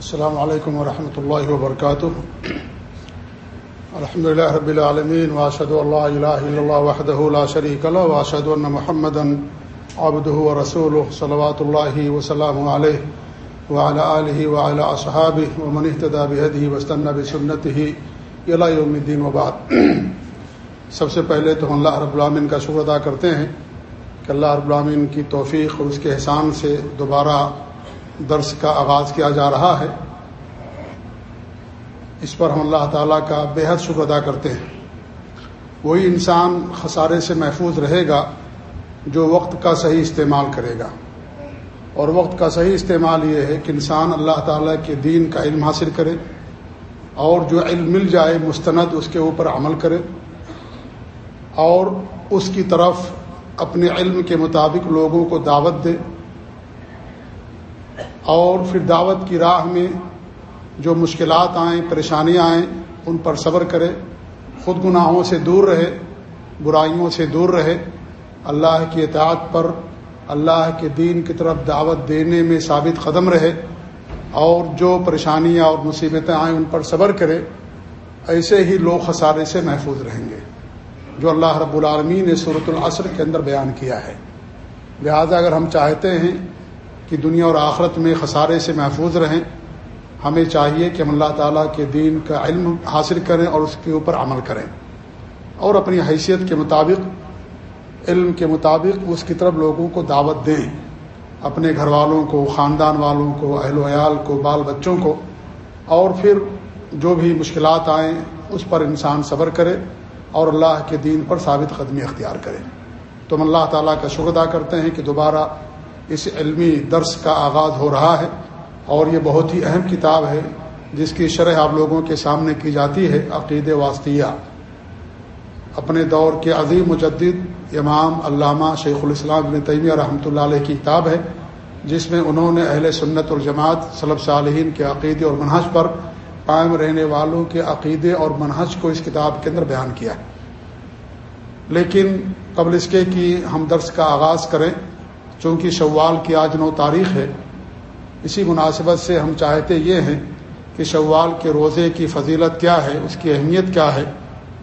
السلام علیکم ورحمۃ اللہ وبرکاتہ۔ الحمد لله رب العالمین واشهد ان لا اله الا الله وحده لا شريك له واشهد ان محمدا عبده ورسوله صلوات الله وسلامه عليه وعلى اله وعلى اصحابه ومن اهتدى بهديه واستنى بسنته الى يوم الدين وبعد۔ سب سے پہلے تو ہم اللہ رب العالمین کا شکر ادا کرتے ہیں کہ اللہ رب العالمین کی توفیق اور اس کے احسان سے دوبارہ درس کا آغاز کیا جا رہا ہے۔ اس پر ہم اللہ تعالیٰ کا بے حد شکر ادا کرتے ہیں۔ وہی انسان خسارے سے محفوظ رہے گا جو وقت کا صحیح استعمال کرے گا۔ اور وقت کا صحیح استعمال یہ ہے کہ انسان اللہ تعالیٰ کے دین کا علم حاصل کرے اور جو علم مل جائے مستند اس کے اوپر عمل کرے اور اس کی طرف اپنے علم کے مطابق لوگوں کو دعوت دے۔ اور پھر دعوت کی راہ میں جو مشکلات آئیں، پریشانیاں آئیں، ان پر صبر کرے۔ خود گناہوں سے دور رہے، برائیوں سے دور رہے۔ اللہ کی اطاعت پر، اللہ کے دین کی طرف دعوت دینے میں ثابت قدم رہے۔ اور جو پریشانیاں اور مصیبتیں آئیں، ان پر صبر کرے۔ ایسے ہی لوگ خسارے سے محفوظ رہیں گے۔ جو اللہ رب العالمین نے صورت العصر کے اندر بیان کیا ہے۔ لہذا اگر ہم چاہتے ہیں کہ دنیا اور آخرت میں خسارے سے محفوظ رہیں، ہمیں چاہیے کہ ہم اللہ تعالیٰ کے دین کا علم حاصل کریں اور اس کے اوپر عمل کریں۔ اور اپنی حیثیت کے مطابق، علم کے مطابق اس کی طرف لوگوں کو دعوت دیں۔ اپنے گھر والوں کو، خاندان والوں کو، اہل و عیال کو، بال بچوں کو۔ اور پھر جو بھی مشکلات آئیں، اس پر انسان صبر کرے اور اللہ کے دین پر ثابت قدمی اختیار کرے۔ تو ہم اللہ تعالیٰ کا شکر ادا کرتے ہیں کہ دوبارہ اس علمی درس کا آغاز ہو رہا ہے اور یہ بہت ہی اہم کتاب ہے جس کی شرح آپ لوگوں کے سامنے کی جاتی ہے، عقید واسطیہ۔ اپنے دور کے عظیم مجدد امام علامہ شیخ الاسلام ابن تیمیہ رحمۃ اللہ علیہ کی کتاب ہے، جس میں انہوں نے اہل سنت الجماعت صلب صالحین کے عقیدے اور منحج پر قائم رہنے والوں کے عقیدے اور منحج کو اس کتاب کے اندر بیان کیا ہے۔ لیکن قبل اس کے کہ ہم درس کا آغاز کریں چونکہ شوال کی آج نو تاریخ ہے، اسی مناسبت سے ہم چاہتے یہ ہیں کہ شوال کے روزے کی فضیلت کیا ہے، اس کی اہمیت کیا ہے،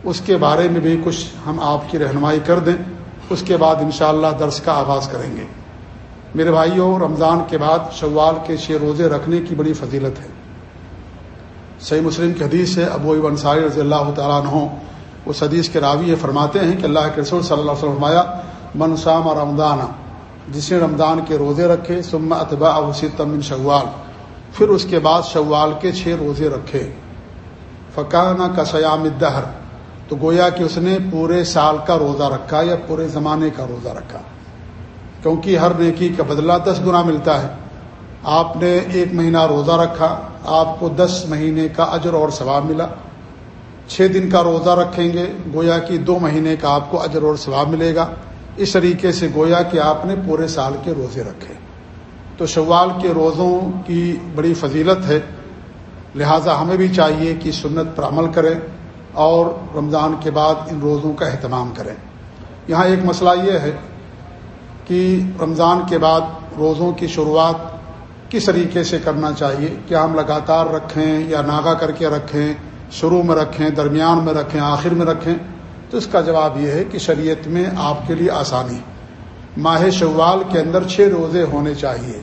اس کے بارے میں بھی کچھ ہم آپ کی رہنمائی کر دیں، اس کے بعد انشاءاللہ درس کا آغاز کریں گے۔ میرے بھائیوں، رمضان کے بعد شوال کے چھ روزے رکھنے کی بڑی فضیلت ہے۔ صحیح مسلم کی حدیث ہے، ابو انصاری رضی اللہ تعالیٰ عنہ، اس حدیث کے راوی یہ فرماتے ہیں کہ اللہ کے رسول صلی اللہ علیہ وسلم فرمایا منسام رمضان جس نے رمضان کے روزے رکھے سما اتبا ابوسی تمن شوال۔ پھر اس کے بعد شوال کے چھ روزے رکھے۔ فقانہ کا سیام دہر تو گویا کہ اس نے پورے سال کا روزہ رکھا یا پورے زمانے کا روزہ رکھا۔ کیونکہ ہر نیکی کا بدلہ دس گنا ملتا ہے۔ آپ نے ایک مہینہ روزہ رکھا، آپ کو دس مہینے کا اجر اور ثواب ملا۔ چھ دن کا روزہ رکھیں گے، گویا کہ دو مہینے کا آپ کو اجر اور ثواب ملے گا۔ اس طریقے سے گویا کہ آپ نے پورے سال کے روزے رکھے۔ تو شوال کے روزوں کی بڑی فضیلت ہے۔ لہٰذا ہمیں بھی چاہیے کہ سنت پر عمل کریں اور رمضان کے بعد ان روزوں کا اہتمام کریں۔ یہاں ایک مسئلہ یہ ہے کہ رمضان کے بعد روزوں کی شروعات کس طریقے سے کرنا چاہیے؟ کیا ہم لگاتار رکھیں یا ناگا کر کے رکھیں؟ شروع میں رکھیں، درمیان میں رکھیں، آخر میں رکھیں؟ تو اس کا جواب یہ ہے کہ شریعت میں آپ کے لیے آسانی ماہ شوال کے اندر چھ روزے ہونے چاہیے۔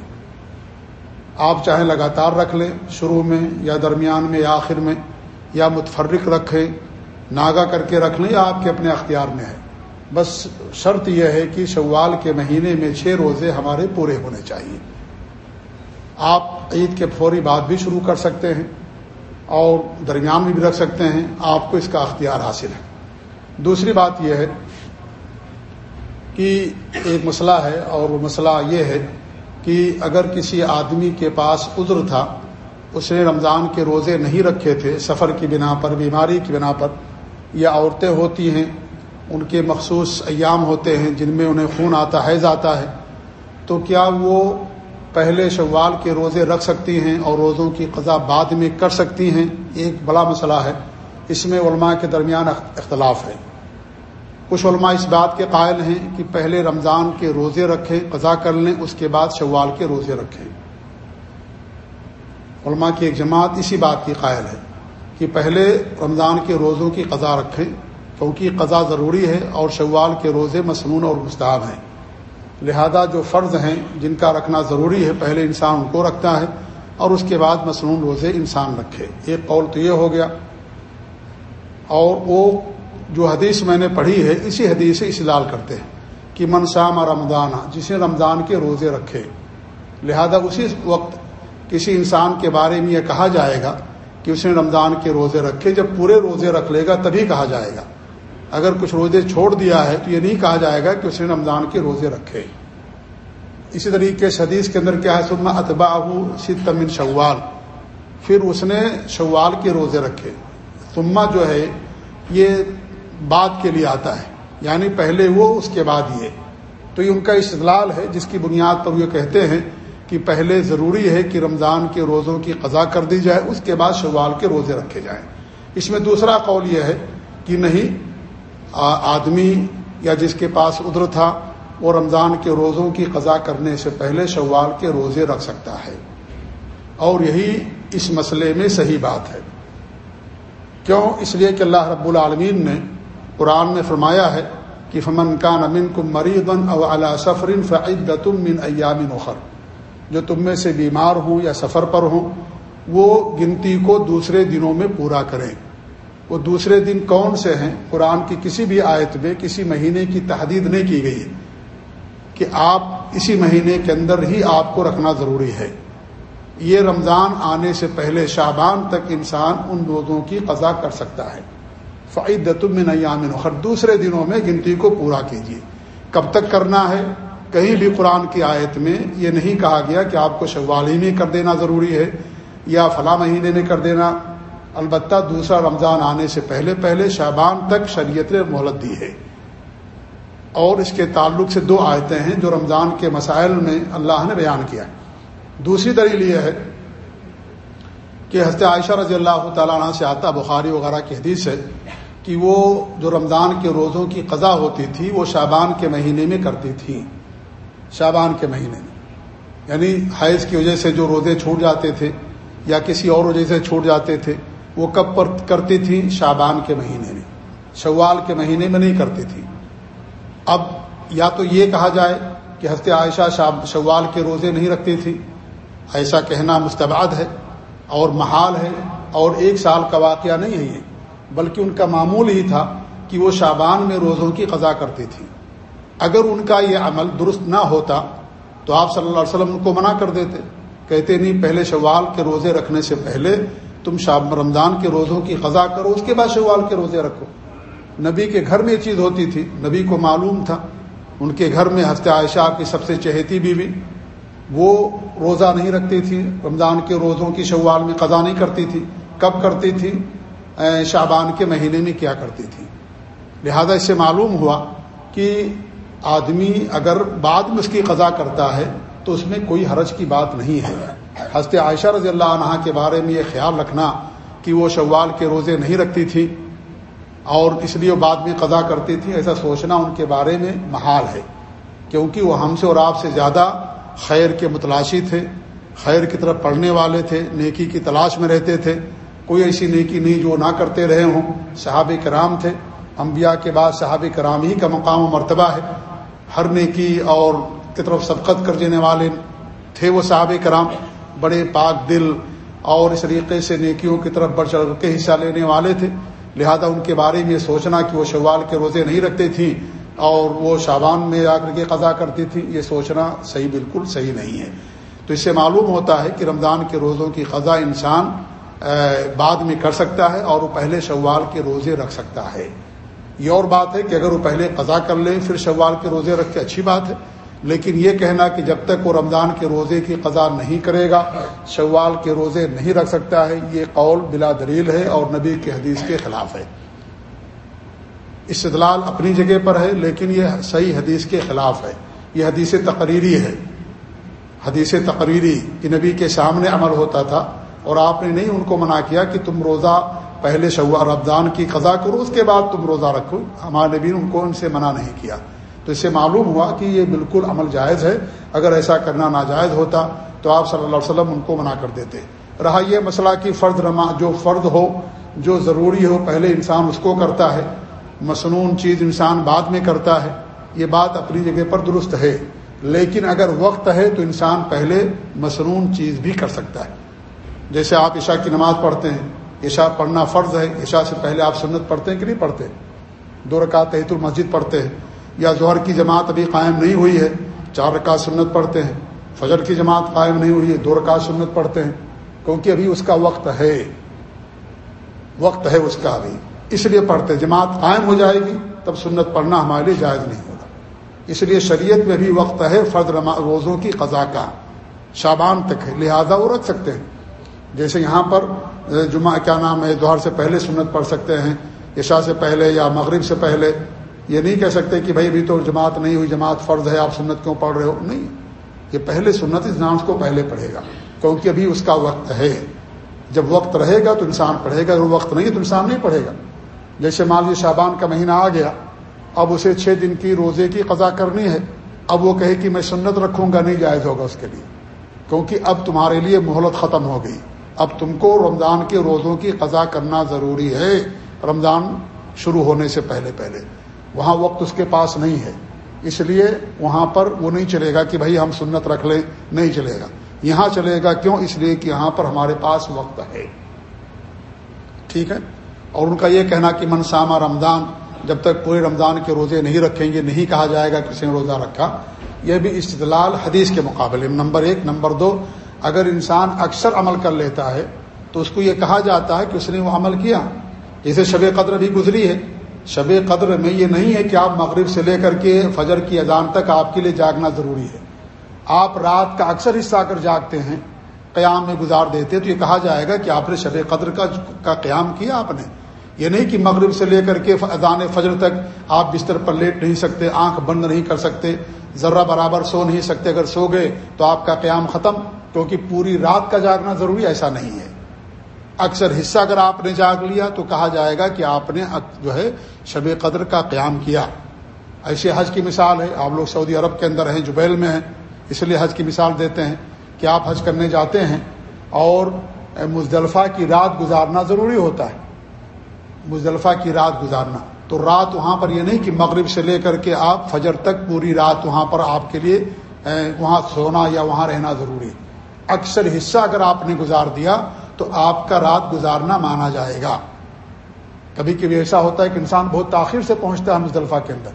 آپ چاہیں لگاتار رکھ لیں شروع میں یا درمیان میں یا آخر میں، یا متفرق رکھیں، ناگا کر کے رکھ لیں، یا آپ کے اپنے اختیار میں ہے۔ بس شرط یہ ہے کہ شوال کے مہینے میں چھ روزے ہمارے پورے ہونے چاہیے۔ آپ عید کے فوری بعد بھی شروع کر سکتے ہیں اور درمیان میں بھی رکھ سکتے ہیں۔ آپ کو اس کا اختیار حاصل ہے۔ دوسری بات یہ ہے کہ ایک مسئلہ ہے اور وہ مسئلہ یہ ہے کہ اگر کسی آدمی کے پاس عذر تھا اس نے رمضان کے روزے نہیں رکھے تھے، سفر کی بنا پر، بیماری کی بنا پر، یا عورتیں ہوتی ہیں، ان کے مخصوص ایام ہوتے ہیں جن میں انہیں خون آتا حیض آتا ہے، تو کیا وہ پہلے شوال کے روزے رکھ سکتی ہیں اور روزوں کی قضا بعد میں کر سکتی ہیں؟ ایک بڑا مسئلہ ہے۔ اس میں علماء کے درمیان اختلاف ہے۔ کچھ علماء اس بات کے قائل ہیں کہ پہلے رمضان کے روزے رکھیں، قضا کر لیں، اس کے بعد شوال کے روزے رکھیں۔ علماء کی ایک جماعت اسی بات کی قائل ہے کہ پہلے رمضان کے روزوں کی قضا رکھیں، کیونکہ قضا ضروری ہے اور شوال کے روزے مصنون اور مستعب ہیں۔ لہذا جو فرض ہیں، جن کا رکھنا ضروری ہے، پہلے انسان ان کو رکھتا ہے اور اس کے بعد مصنون روزے انسان رکھے۔ ایک قول تو یہ ہو گیا اور وہ جو حدیث میں نے پڑھی ہے، اسی حدیث سے اسلال کرتے ہیں کہ منشام رمضان، جس نے رمضان کے روزے رکھے، لہذا اسی وقت کسی انسان کے بارے میں یہ کہا جائے گا کہ اس نے رمضان کے روزے رکھے، جب پورے روزے رکھ لے گا تبھی کہا جائے گا۔ اگر کچھ روزے چھوڑ دیا ہے تو یہ نہیں کہا جائے گا کہ اس نے رمضان کے روزے رکھے۔ اسی طریقے سے حدیث کے اندر کیا ہے سما اتبا ستمن شوال۔ پھر اس نے شوال کے روزے رکھے۔ سما جو ہے، یہ بعد کے لیے آتا ہے۔ یعنی پہلے وہ، اس کے بعد یہ۔ تو یہ ان کا استدلال ہے، جس کی بنیاد پر یہ کہتے ہیں کہ پہلے ضروری ہے کہ رمضان کے روزوں کی قضا کر دی جائے، اس کے بعد شوال کے روزے رکھے جائیں۔ اس میں دوسرا قول یہ ہے کہ نہیں آدمی یا جس کے پاس ادر تھا، وہ رمضان کے روزوں کی قضا کرنے سے پہلے شوال کے روزے رکھ سکتا ہے۔ اور یہی اس مسئلے میں صحیح بات ہے۔ کیوں؟ اس لیے کہ اللہ رب العالمین نے قرآن میں فرمایا ہے کہ فمن کا نمن کم مریضن او علا سفرن فعدتم من ایام نخر جو تم میں سے بیمار ہوں یا سفر پر ہوں، وہ گنتی کو دوسرے دنوں میں پورا کریں۔ وہ دوسرے دن کون سے ہیں؟ قرآن کی کسی بھی آیت میں، کسی مہینے کی تحدید نہیں کی گئی ہے کہ آپ اسی مہینے کے اندر ہی آپ کو رکھنا ضروری ہے۔ یہ رمضان آنے سے پہلے شابان تک انسان ان روزوں کی قضا کر سکتا ہے۔ فعید من ایام ہر دوسرے دنوں میں گنتی کو پورا کیجیے۔ کب تک کرنا ہے؟ کہیں بھی قرآن کی آیت میں یہ نہیں کہا گیا کہ آپ کو شوالی میں کر دینا ضروری ہے یا فلاں مہینے میں کر دینا۔ البتہ دوسرا رمضان آنے سے پہلے پہلے شابان تک شریعت نے مہلت دی ہے۔ اور اس کے تعلق سے دو آیتیں ہیں جو رمضان کے مسائل میں اللہ نے بیان کیا دوسری دلیل یہ ہے کہ حضرت عائشہ رضی اللہ تعالیٰ عنہ سے آتا بخاری وغیرہ کی حدیث ہے کہ وہ جو رمضان کے روزوں کی قضا ہوتی تھی وہ شابان کے مہینے میں کرتی تھی۔ شابان کے مہینے میں۔ یعنی حیض کی وجہ سے جو روزے چھوٹ جاتے تھے یا کسی اور وجہ سے چھوٹ جاتے تھے، وہ کب پر کرتی تھی؟ شابان کے مہینے میں۔ شوال کے مہینے میں نہیں کرتی تھی۔ اب یا تو یہ کہا جائے کہ ہفتے عائشہ شوال کے روزے نہیں رکھتی تھی ایسا کہنا مستباد ہے اور محال ہے اور ایک سال کا واقعہ نہیں ہے یہ، بلکہ ان کا معمول ہی تھا کہ وہ شابان میں روزوں کی قضا کرتی تھی۔ اگر ان کا یہ عمل درست نہ ہوتا تو آپ صلی اللہ علیہ وسلم ان کو منع کر دیتے۔ کہتے، نہیں، پہلے شوال کے روزے رکھنے سے پہلے تم شاب رمضان کے روزوں کی قضا کرو، اس کے بعد شوال کے روزے رکھو۔ نبی کے گھر میں یہ چیز ہوتی تھی، نبی کو معلوم تھا۔ ان کے گھر میں ہفتے عائشہ کی سب سے چہیتی بیوی وہ روزہ نہیں رکھتی تھی، رمضان کے روزوں کی شوال میں قضا نہیں کرتی تھی۔ کب کرتی تھی؟ شابان کے مہینے میں کیا کرتی تھی۔ لہذا اس سے معلوم ہوا کہ آدمی اگر بعد میں اس کی قضا کرتا ہے تو اس میں کوئی حرج کی بات نہیں ہے۔ حضرت عائشہ رضی اللہ عنہ کے بارے میں یہ خیال رکھنا کہ وہ شوال کے روزے نہیں رکھتی تھی اور اس لیے وہ بعد میں قضا کرتی تھی، ایسا سوچنا ان کے بارے میں محال ہے۔ کیونکہ وہ ہم سے اور آپ سے زیادہ خیر کے متلاشی تھے، خیر کی طرف پڑھنے والے تھے، نیکی کی تلاش میں رہتے تھے۔ کوئی ایسی نیکی نہیں جو نہ کرتے رہے ہوں۔ صحاب کرام تھے۔ انبیاء کے بعد صحاب کرام ہی کا مقام و مرتبہ ہے۔ ہر نیکی اور کی طرف سبقت کر دینے والے تھے وہ صحاب کرام۔ بڑے پاک دل اور اس طریقے سے نیکیوں کی طرف بڑھ چڑھ کے حصہ لینے والے تھے۔ لہذا ان کے بارے میں سوچنا کہ وہ شوال کے روزے نہیں رکھتے تھیں۔ اور وہ شابان میں آ کر کے قضا کرتی تھی، یہ سوچنا صحیح، بالکل صحیح نہیں ہے۔ تو اس سے معلوم ہوتا ہے کہ رمضان کے روزوں کی قضا انسان بعد میں کر سکتا ہے اور وہ پہلے شوال کے روزے رکھ سکتا ہے۔ یہ اور بات ہے کہ اگر وہ پہلے قضا کر لیں، پھر شوال کے روزے رکھ کے اچھی بات ہے۔ لیکن یہ کہنا کہ جب تک وہ رمضان کے روزے کی قضا نہیں کرے گا، شوال کے روزے نہیں رکھ سکتا ہے، یہ قول بلا دلیل ہے اور نبی کے حدیث کے خلاف ہے۔ استدلال اپنی جگہ پر ہے، لیکن یہ صحیح حدیث کے خلاف ہے۔ یہ حدیث تقریری ہے۔ حدیث تقریری کہ نبی کے سامنے عمل ہوتا تھا اور آپ نے نہیں ان کو منع کیا کہ تم روزہ پہلے شوا رمضان کی قضا کرو، اس کے بعد تم روزہ رکھو۔ ہمارے نبی نے ان کو ان سے منع نہیں کیا۔ تو اس سے معلوم ہوا کہ یہ بالکل عمل جائز ہے۔ اگر ایسا کرنا ناجائز ہوتا تو آپ صلی اللہ علیہ وسلم ان کو منع کر دیتے۔ رہا یہ مسئلہ کہ فرد رما جو فرد ہو، جو ضروری ہو، پہلے انسان اس کو کرتا ہے۔ مصنون چیز انسان بعد میں کرتا ہے، یہ بات اپنی جگہ پر درست ہے۔ لیکن اگر وقت ہے تو انسان پہلے مصنون چیز بھی کر سکتا ہے۔ جیسے آپ عشاء کی نماز پڑھتے ہیں، عشاء پڑھنا فرض ہے، عشاء سے پہلے آپ سنت پڑھتے ہیں کہ نہیں پڑھتے؟ دو رکعت تحت المسجد پڑھتے ہیں، یا ظہر کی جماعت ابھی قائم نہیں ہوئی ہے، چار رکعت سنت پڑھتے ہیں، فجر کی جماعت قائم نہیں ہوئی ہے، دو رکعت سنت پڑھتے ہیں۔ کیونکہ ابھی اس کا وقت ہے۔ وقت ہے اس کا ابھی۔ اس لیے پڑھتے، جماعت قائم ہو جائے گی، تب سنت پڑھنا ہمارے لیے جائز نہیں ہوگا۔ اس لیے شریعت میں بھی وقت ہے فرد روزوں کی قضا کا۔ شابان تک ہے، لہذا وہ رکھ سکتے ہیں۔ جیسے یہاں پر، جمعہ کیا نام ہے دوہر سے پہلے سنت پڑھ سکتے ہیں، عشاء سے پہلے یا مغرب سے پہلے۔ یہ نہیں کہہ سکتے کہ بھائی ابھی تو جماعت نہیں ہوئی، جماعت فرض ہے، آپ سنت کیوں پڑھ رہے ہو؟ نہیں۔ یہ پہلے سنت اس نام کو پہلے پڑھے گا، کیونکہ ابھی اس کا وقت ہے۔ جب وقت رہے گا تو انسان پڑھے گا، اگر وقت نہیں ہے تو انسان نہیں پڑھے گا۔ جیسے مان لیجیے شابان کا مہینہ آ گیا، اب اسے چھ دن کی روزے کی قضا کرنی ہے، اب وہ کہے کہ میں سنت رکھوں گا، نہیں جائز ہوگا اس کے لیے۔ کیونکہ اب تمہارے لیے مہلت ختم ہو گئی۔ اب تم کو رمضان کے روزوں کی قضا کرنا ضروری ہے۔ رمضان شروع ہونے سے پہلے پہلے۔ وہاں وقت اس کے پاس نہیں ہے۔ اس لیے وہاں پر وہ نہیں چلے گا کہ بھائی ہم سنت رکھ لیں، نہیں چلے گا۔ یہاں چلے گا کیوں؟ اس لیے کہ یہاں پر ہمارے پاس وقت ہے۔ ٹھیک ہے؟ اور ان کا یہ کہنا کہ منسامہ رمضان، جب تک پورے رمضان کے روزے نہیں رکھیں گے، نہیں کہا جائے گا کسی نے روزہ رکھا، یہ بھی استدلال حدیث کے مقابلے میں۔ نمبر ایک. نمبر دو، اگر انسان اکثر عمل کر لیتا ہے، تو اس کو یہ کہا جاتا ہے کہ اس نے وہ عمل کیا۔ جیسے شب قدر بھی گزری ہے۔ شب قدر میں یہ نہیں ہے کہ آپ مغرب سے لے کر کے فجر کی اذان تک آپ کے لیے جاگنا ضروری ہے۔ آپ رات کا اکثر حصہ کر جاگتے ہیں، قیام میں گزار دیتے تو یہ کہا جائے گا کہ آپ نے شب قدر کا قیام کیا آپ نے۔ یہ نہیں کہ مغرب سے لے کر کے اذان فجر تک آپ بستر پر لیٹ نہیں سکتے، آنکھ بند نہیں کر سکتے، ذرہ برابر سو نہیں سکتے۔ اگر سو گئے تو آپ کا قیام ختم، کیونکہ پوری رات کا جاگنا ضروری ایسا نہیں ہے۔ اکثر حصہ اگر آپ نے جاگ لیا تو کہا جائے گا کہ آپ نے جو ہے شب قدر کا قیام کیا۔ ایسے حج کی مثال ہے، آپ لوگ سعودی عرب کے اندر ہیں، جبیل میں ہیں، اس لیے حج کی مثال دیتے ہیں کہ آپ حج کرنے جاتے ہیں اور مزدلفہ کی رات گزارنا ضروری ہوتا ہے۔ مزدلفہ کی رات گزارنا۔ تو رات وہاں پر یہ نہیں کہ مغرب سے لے کر کے آپ فجر تک پوری رات وہاں پر آپ کے لیے وہاں سونا یا وہاں رہنا ضروری اکثر حصہ اگر آپ نے گزار دیا تو آپ کا رات گزارنا مانا جائے گا۔ کبھی کبھی ایسا ہوتا ہے کہ انسان بہت تاخیر سے پہنچتا ہے مزدلفہ کے اندر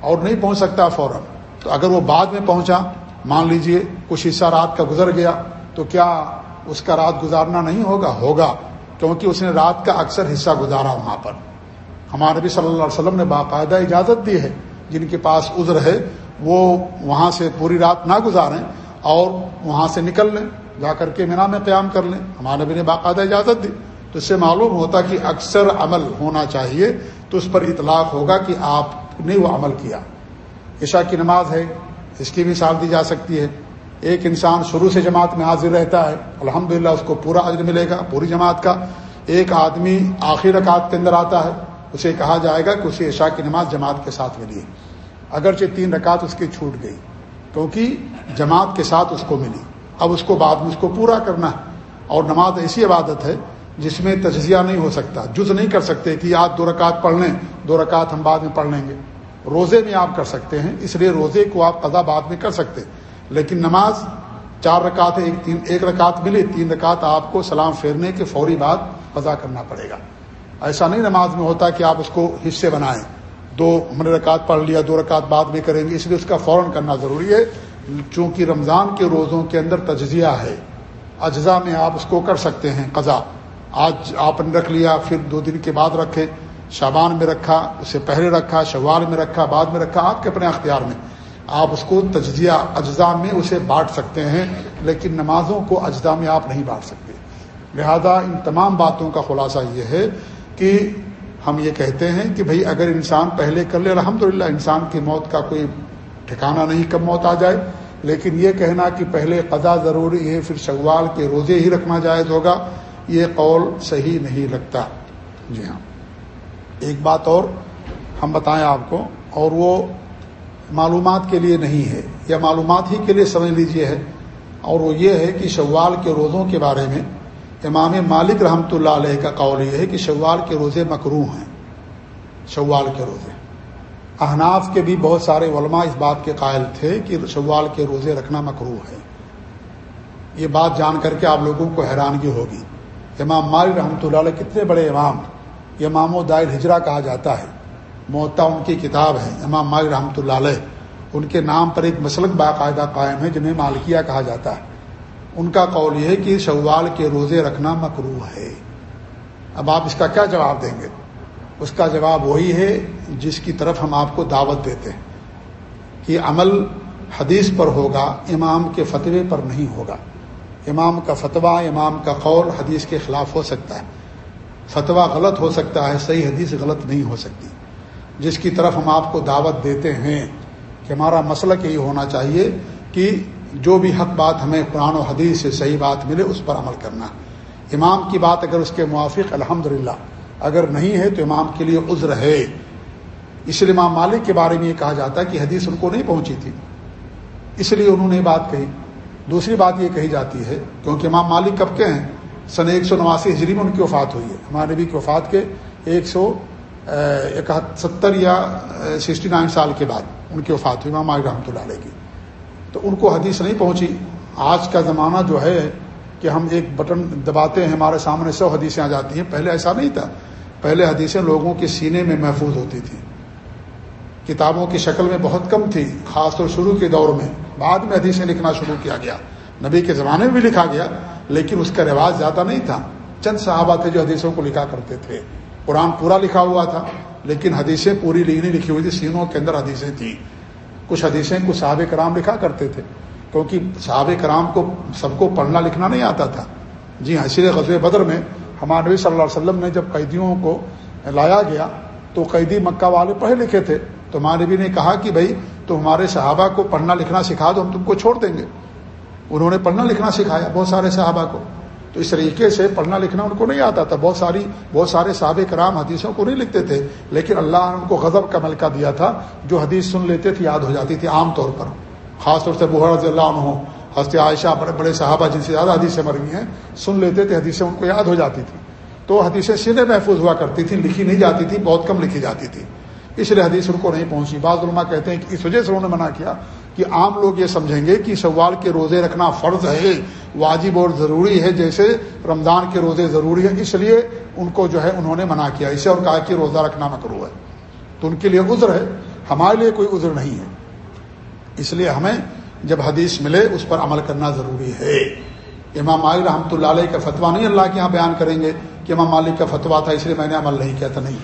اور نہیں پہنچ سکتا فوراً۔ تو اگر وہ بعد میں پہنچا، مان لیجیے کچھ حصہ رات کا گزر گیا تو کیا اس کا رات گزارنا نہیں ہوگا؟ ہوگا۔ کیونکہ اس نے رات کا اکثر حصہ گزارا وہاں پر۔ ہمارے نبی صلی اللہ علیہ وسلم نے باقاعدہ اجازت دی ہے۔ جن کے پاس عذر ہے، وہ وہاں سے پوری رات نہ گزاریں اور وہاں سے نکل لیں، جا کر کے مینا میں قیام کر لیں۔ ہمارے نبی نے باقاعدہ اجازت دی۔ تو اس سے معلوم ہوتا کہ اکثر عمل ہونا چاہیے، تو اس پر اطلاق ہوگا کہ آپ نے وہ عمل کیا۔ عشاء کی نماز ہے، اس کی بھی مثال دی جا سکتی ہے۔ ایک انسان شروع سے جماعت میں حاضر رہتا ہے الحمد اس کو پورا عزر ملے گا، پوری جماعت کا۔ ایک آدمی آخری رکعت کے اندر آتا ہے، اسے کہا جائے گا کہ اسے عشاء کی نماز جماعت کے ساتھ ملی اگرچہ تین رکعت اس کی چھوٹ گئی، کیونکہ جماعت کے ساتھ اس کو ملی۔ اب اس کو بعد میں اس کو پورا کرنا ہے۔ اور نماز ایسی عبادت ہے جس میں تجزیہ نہیں ہو سکتا، جز نہیں کر سکتے کہ آپ دو رکعت پڑھ لیں، دو رکعت ہم بعد میں پڑھ لیں گے۔ روزے میں آپ کر سکتے ہیں، اس لیے روزے کو آپ قضا بعد میں کر سکتے لیکن نماز چار رکعت ایک تین ایک رکعت ملی تین رکعت آپ کو سلام پھیرنے کے فوری بعد قضا کرنا پڑے گا۔ ایسا نہیں نماز میں ہوتا کہ آپ اس کو حصے بنائیں۔ دو ہم نے رکعت پڑھ لیا، دو رکعت بعد میں کریں گے، اس لیے اس کا فوراً کرنا ضروری ہے۔ چونکہ رمضان کے روزوں کے اندر تجزیہ ہے۔ اجزاء میں آپ اس کو کر سکتے ہیں، قضا۔ آج آپ نے رکھ لیا، پھر دو دن کے بعد رکھے شابان میں رکھا، اسے پہلے رکھا، شوال میں رکھا، بعد میں رکھا، آپ کے اپنے اختیار میں۔ آپ اس کو تجزیہ اجزاء میں اسے بانٹ سکتے ہیں، لیکن نمازوں کو اجزاء میں آپ نہیں بانٹ سکتے۔ لہذا ان تمام باتوں کا خلاصہ یہ ہے کہ ہم یہ کہتے ہیں کہ بھئی اگر انسان پہلے کر لے الحمد انسان کی موت کا کوئی ٹھکانہ نہیں کب موت آ جائے، لیکن یہ کہنا کہ پہلے قضا ضروری ہے، پھر شوال کے روزے ہی رکھنا جائز ہوگا، یہ قول صحیح نہیں لگتا۔ جی ہاں۔ ایک بات اور ہم بتائیں آپ کو، اور وہ معلومات کے لیے نہیں ہے، یا معلومات ہی کے لیے سمجھ لیجیے ہے۔ اور وہ یہ ہے کہ شوال کے روزوں کے بارے میں امام مالک رحمۃ اللہ علیہ کا قول یہ ہے کہ شوال کے روزے مکرو ہیں۔ شوال کے روزے۔ احناف کے بھی بہت سارے علماء اس بات کے قائل تھے کہ شوال کے روزے رکھنا مکرو ہے۔ یہ بات جان کر کے آپ لوگوں کو حیرانگی ہوگی۔ امام مالک رحمۃ اللہ علیہ کتنے بڑے امام امام و دائل ہجرا کہا جاتا ہے۔ معتا ان کی کتاب ہے، امام مالک رحمۃ اللہ علیہ۔ ان کے نام پر ایک مسلک باقاعدہ قائم ہے، جنہیں مالکیہ کہا جاتا ہے۔ ان کا قول یہ ہے کہ شوال کے روزے رکھنا مکرو ہے۔ اب آپ اس کا کیا جواب دیں گے؟ اس کا جواب وہی ہے جس کی طرف ہم آپ کو دعوت دیتے ہیں کہ عمل حدیث پر ہوگا، امام کے فتوے پر نہیں ہوگا۔ امام کا فتویٰ، امام کا قول حدیث کے خلاف ہو سکتا ہے۔ فتویٰ غلط ہو سکتا ہے، صحیح حدیث غلط نہیں ہو سکتی۔ جس کی طرف ہم آپ کو دعوت دیتے ہیں کہ ہمارا مسئلہ یہی ہونا چاہیے کہ جو بھی حق بات ہمیں قرآن و حدیث سے صحیح بات ملے اس پر عمل کرنا۔ امام کی بات اگر اس کے موافق الحمد اگر نہیں ہے تو امام کے لیے عذر ہے۔ اس لیے امام مالک کے بارے میں یہ کہا جاتا ہے کہ حدیث ان کو نہیں پہنچی تھی۔ اس لیے انہوں نے بات کہی۔ دوسری بات یہ کہی جاتی ہے، کیونکہ امام مالک کب کے ہیں؟ سن ایک سو نواسی ہجری میں ان کی وفات ہوئی ہے۔ ہمارے نبی کی وفات کے ایک سو ستر یا سکسٹی نائن سال کے بعد ان کی وفات ہوئی، امام مالک رحمۃ اللہ علیہ کی۔ تو ان کو حدیث نہیں پہنچی۔ آج کا زمانہ جو ہے کہ ہم ایک بٹن دباتے ہیں، ہمارے سامنے سو حدیثیں آ جاتی ہیں۔ پہلے ایسا نہیں تھا۔ پہلے حدیثیں لوگوں کے سینے میں محفوظ ہوتی تھیں۔ کتابوں کی شکل میں بہت کم تھی، خاص طور شروع کے دور میں۔ بعد میں حدیثیں لکھنا شروع کیا گیا۔ نبی کے زمانے میں بھی لکھا گیا، لیکن اس کا رواج زیادہ نہیں تھا۔ چند صحابہ تھے جو حدیثوں کو لکھا کرتے تھے۔ قرآن پورا لکھا ہوا تھا، لیکن حدیثیں پوری نہیں لکھی ہوئی تھی، سینوں کے اندر حدیثیں تھیں۔ کچھ حدیثیں کچھ صحابہ کرام لکھا کرتے تھے، کیونکہ صحابہ کرام کو سب کو پڑھنا لکھنا نہیں آتا تھا۔ جی ہاں اسی لیے غزب بدر میں ہمارے نبی صلی اللہ علیہ وسلم نے جب قیدیوں کو لایا گیا، تو قیدی مکہ والے پڑھے لکھے تھے۔ تو ہمارے نبی نے کہا کہ بھائی تو ہمارے صحابہ کو پڑھنا لکھنا سکھا دو، ہم تم کو چھوڑ دیں گے۔ انہوں نے پڑھنا لکھنا سکھایا، بہت سارے صحابہ کو۔ تو اس طریقے سے پڑھنا لکھنا ان کو نہیں آتا تھا۔ بہت ساری بہت سارے صحابہ کرام حدیثوں کو نہیں لکھتے تھے، لیکن اللہ نے ان کو غضب کا ملکہ دیا تھا۔ جو حدیث سن لیتے تھے، یاد ہو جاتی تھی عام طور پر۔ خاص طور سے بحر رضی اللہ عنہ، حضرت عائشہ، بڑے بڑے صحابہ جن سے زیادہ حدیثیں مر گئی ہیں، سن لیتے تھے، حدیثیں ان کو یاد ہو جاتی تھی۔ تو حدیثیں سینے محفوظ ہوا کرتی تھیں، لکھی نہیں جاتی تھی، بہت کم لکھی جاتی تھی۔ اس لیے حدیث ان کو نہیں پہنچی۔ بعض علماء کہتے ہیں کہ اس وجہ سے انہوں نے منع کیا کہ عام لوگ یہ سمجھیں گے کہ شوال کے روزے رکھنا فرض ہے، واجب اور ضروری ہے، جیسے رمضان کے روزے ضروری ہیں، اس لیے ان کو جو ہے انہوں نے منع کیا۔ اسے اور کہا کہ روزہ رکھنا مکرو ہے تو ان کے لیے عذر ہے، ہمارے لیے کوئی عذر نہیں ہے۔ اس لیے ہمیں جب حدیث ملے، اس پر عمل کرنا ضروری ہے۔ امام مالک رحمۃ اللہ علیہ کا فتویٰ نہیں اللہ کے یہاں بیان کریں گے کہ امام مالک کا فتویٰ تھا، اس لیے میں نے عمل نہیں کیا تھا، نہیں۔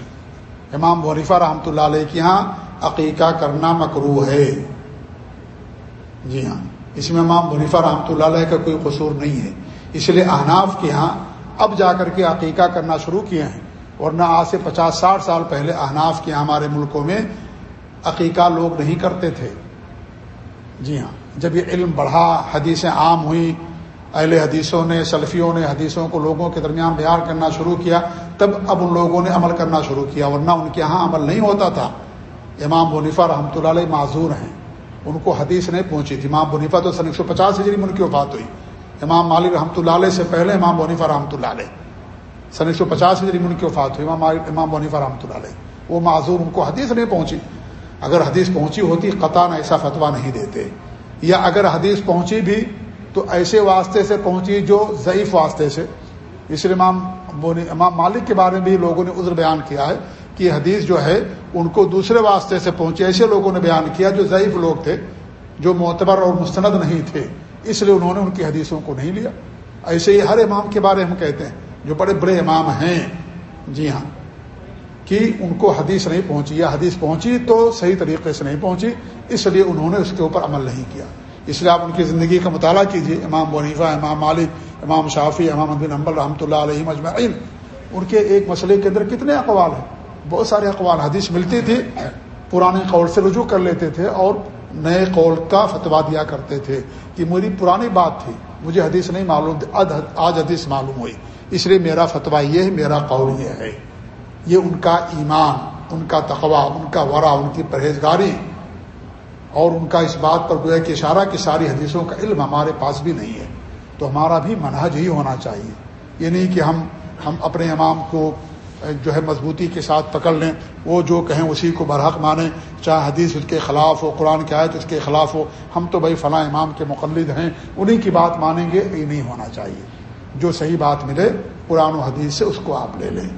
امام ونیفا رحمۃ اللہ علیہ کے یہاں عقیقہ کرنا مکرو ہے۔ جی ہاں۔ اس میں امام منیفا رحمۃ اللہ علیہ کا کوئی قصور نہیں ہے۔ اس لیے احناف کے ہاں اب جا کر کے عقیقہ کرنا شروع کیے ہیں۔ ورنہ آج سے پچاس ساٹھ سال پہلے احناف کے ہاں ہمارے ملکوں میں عقیقہ لوگ نہیں کرتے تھے۔ جی ہاں۔ جب یہ علم بڑھا، حدیثیں عام ہوئیں، اہل حدیثوں نے، سلفیوں نے حدیثوں کو لوگوں کے درمیان بیان کرنا شروع کیا، تب اب ان لوگوں نے عمل کرنا شروع کیا۔ ورنہ ان کے ہاں عمل نہیں ہوتا تھا۔ امام ونیفا رحمۃ اللہ علیہ معذور ہیں۔ ان کو حدیث نہیں پہنچی تھی۔ امام بنیفا تو سن ایک سو پچاس ہجری میں ان کی وفات ہوئی۔ امام مالک رحمۃ اللہ علیہ سے پہلے امام بنیفا رحمۃ اللہ علیہ۔ سن ایک سو پچاس ہجری میں ان کی وفات ہوئی۔ امام امام بنیفا رحمۃ اللہ علیہ۔ وہ معذور ان کو حدیث نہیں پہنچی۔ اگر حدیث پہنچی ہوتی قطع ایسا فتویٰ نہیں دیتے۔ یا اگر حدیث پہنچی بھی تو ایسے واسطے سے پہنچی جو ضعیف واسطے سے۔ اس لیے امام امام مالک کے بارے میں بھی لوگوں نے عذر بیان کیا ہے۔ کہ حدیث جو ہے، ان کو دوسرے واسطے سے پہنچے ایسے لوگوں نے بیان کیا جو ضعیف لوگ تھے، جو معتبر اور مستند نہیں تھے۔ اس لیے انہوں نے ان کی حدیثوں کو نہیں لیا۔ ایسے ہی ہر امام کے بارے ہم کہتے ہیں، جو بڑے بڑے امام ہیں۔ جی ہاں کہ ان کو حدیث نہیں پہنچی۔ یا حدیث پہنچی تو صحیح طریقے سے نہیں پہنچی۔ اس لیے انہوں نے اس کے اوپر عمل نہیں کیا۔ اس لیے آپ ان کی زندگی کا مطالعہ کیجیے امام ونیفا امام مالک، امام شافی امام بن امبل رحمۃ اللہ علیہ مجمعین ان کے ایک مسئلے کے اندر کتنے اقوال ہیں؟ بہت سارے اقوال حدیث ملتی تھی، پرانے قول سے رجوع کر لیتے تھے اور نئے قول کا فتوا دیا کرتے تھے کہ میری پرانی بات تھی، مجھے حدیث نہیں معلوم، آج حدیث معلوم ہوئی۔ اس لیے میرا فتوا یہ ہے، میرا قول یہ ہے۔ یہ ان کا ایمان، ان کا تقوا ان کا ورا ان کی پرہیزگاری۔ اور ان کا اس بات پر گویا کہ اشارہ کہ ساری حدیثوں کا علم ہمارے پاس بھی نہیں ہے۔ تو ہمارا بھی منہج ہی ہونا چاہیے۔ یہ نہیں کہ ہم ہم اپنے امام کو جو ہے مضبوطی کے ساتھ پکڑ لیں، وہ جو کہیں اسی کو برحق مانیں، چاہے حدیث اس کے خلاف ہو، قرآن کی آیت اس کے خلاف ہو، ہم تو بھائی فلاں امام کے مقلد ہیں انہیں کی بات مانیں گے، یہ نہیں ہونا چاہیے۔ جو صحیح بات ملے، قرآن و حدیث سے اس کو آپ لے لیں۔